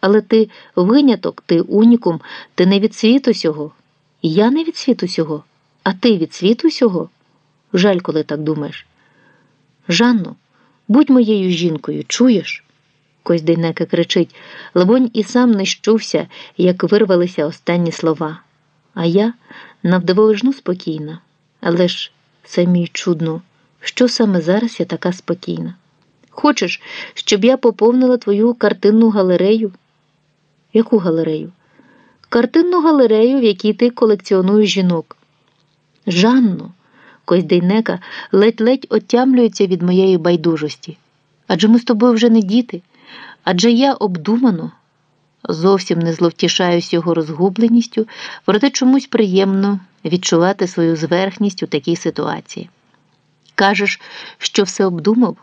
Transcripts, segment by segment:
Але ти виняток, ти унікум, ти не від світу сього. Я не від світу сього, а ти від світу сього? Жаль, коли так думаєш. Жанно, будь моєю жінкою, чуєш? Кось Дейнека кричить, либонь, і сам не як вирвалися останні слова. А я навдивовижну спокійна. Але ж це мій чудно, що саме зараз я така спокійна. Хочеш, щоб я поповнила твою картинну галерею? Яку галерею? Картинну галерею, в якій ти колекціонуєш жінок. Жанно, Койдейнека ледь-ледь отямлюється від моєї байдужості. Адже ми з тобою вже не діти, адже я обдумано, зовсім не зловтішаюсь його розгубленістю, проте чомусь приємно відчувати свою зверхність у такій ситуації. Кажеш, що все обдумав?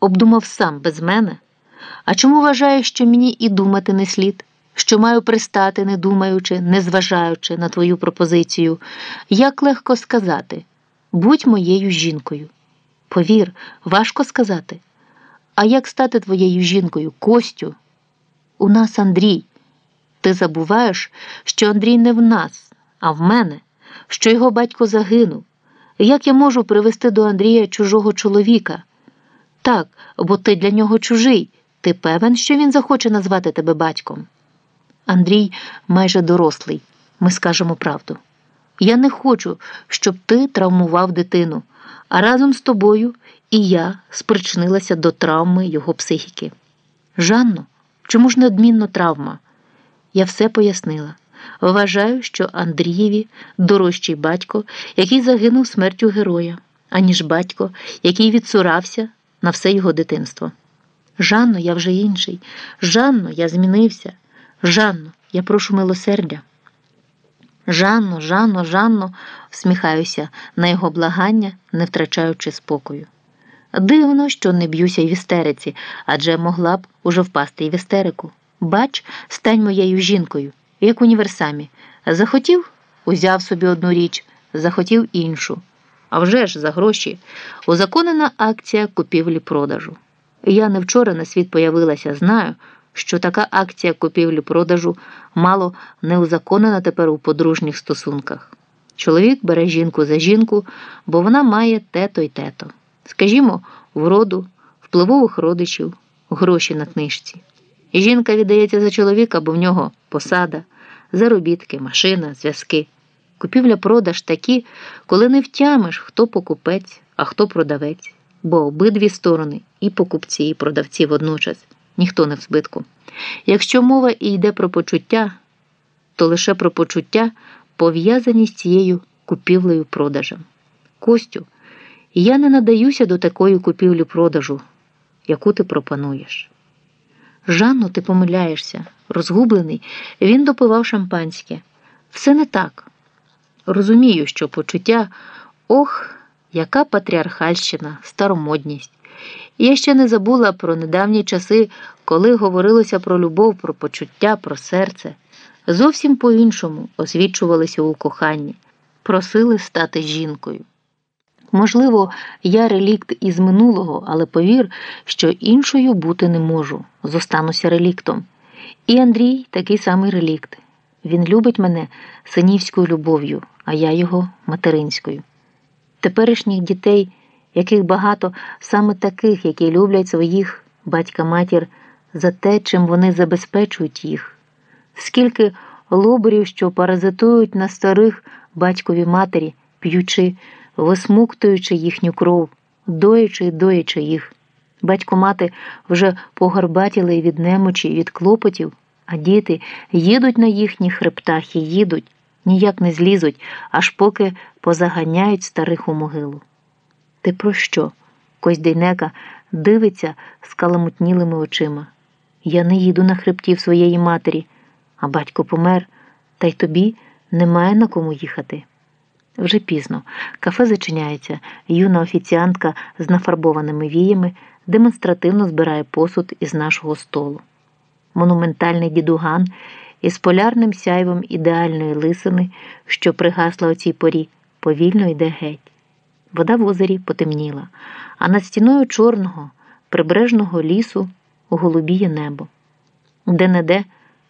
Обдумав сам без мене. А чому вважаєш, що мені і думати не слід, що маю пристати, не думаючи, не зважаючи на твою пропозицію? Як легко сказати будь моєю жінкою. Повір, важко сказати. А як стати твоєю жінкою, Костю? У нас Андрій. Ти забуваєш, що Андрій не в нас, а в мене, що його батько загинув. Як я можу привести до Андрія чужого чоловіка? Так, бо ти для нього чужий. Ти певен, що він захоче назвати тебе батьком? Андрій майже дорослий, ми скажемо правду. Я не хочу, щоб ти травмував дитину, а разом з тобою і я спричинилася до травми його психіки. Жанно, чому ж неодмінно травма? Я все пояснила. Вважаю, що Андрієві дорожчий батько, який загинув смертю героя, аніж батько, який відсурався на все його дитинство. Жанно, я вже інший. Жанно, я змінився. Жанно, я прошу милосердя. Жанно, Жанно, Жанно, всміхаюся на його благання, не втрачаючи спокою. Дивно, що не б'юся й в істериці, адже могла б уже впасти й в істерику. Бач, стань моєю жінкою, як універсамі. Захотів, узяв собі одну річ, захотів іншу. А вже ж за гроші. Узаконена акція купівлі-продажу. Я не вчора на світ появилася, знаю, що така акція купівлі-продажу мало не узаконена тепер у подружніх стосунках. Чоловік бере жінку за жінку, бо вона має тето й тето. Скажімо, вроду, впливових родичів, гроші на книжці. Жінка віддається за чоловіка, бо в нього посада, заробітки, машина, зв'язки. Купівля-продаж такі, коли не втямиш, хто покупець, а хто продавець, бо обидві сторони і покупці, і продавці водночас ніхто не в збитку. Якщо мова і йде про почуття, то лише про почуття пов'язані з цією купівлею продажем. Костю, я не надаюся до такої купівлі-продажу, яку ти пропонуєш. Жанно, ти помиляєшся, розгублений, він допивав шампанське. Все не так. Розумію, що почуття ох, яка патріархальщина, старомодність. Я ще не забула про недавні часи, коли говорилося про любов, про почуття, про серце. Зовсім по-іншому освічувалися у коханні, просили стати жінкою. Можливо, я релікт із минулого, але повір, що іншою бути не можу, зостануся реліктом. І Андрій такий самий релікт. Він любить мене синівською любов'ю, а я його материнською. Теперішніх дітей яких багато саме таких, які люблять своїх батька-матір за те, чим вони забезпечують їх, скільки лоберів, що паразитують на старих батькові матері, п'ючи, висмуктуючи їхню кров, доячи і доячи їх. Батько мати вже погорбатіли від немочі від клопотів, а діти їдуть на їхні хребтах і їдуть, ніяк не злізуть, аж поки позаганяють старих у могилу. Ти про що? Коздейнека дивиться з каламутнілими очима. Я не їду на хребтів своєї матері, а батько помер, та й тобі немає на кому їхати. Вже пізно. Кафе зачиняється, юна офіціантка з нафарбованими віями демонстративно збирає посуд із нашого столу. Монументальний дідуган із полярним сяйвом ідеальної лисини, що пригасла у цій порі, повільно йде геть. Вода в озері потемніла, а над стіною чорного, прибережного лісу голубіє небо. Де-не-де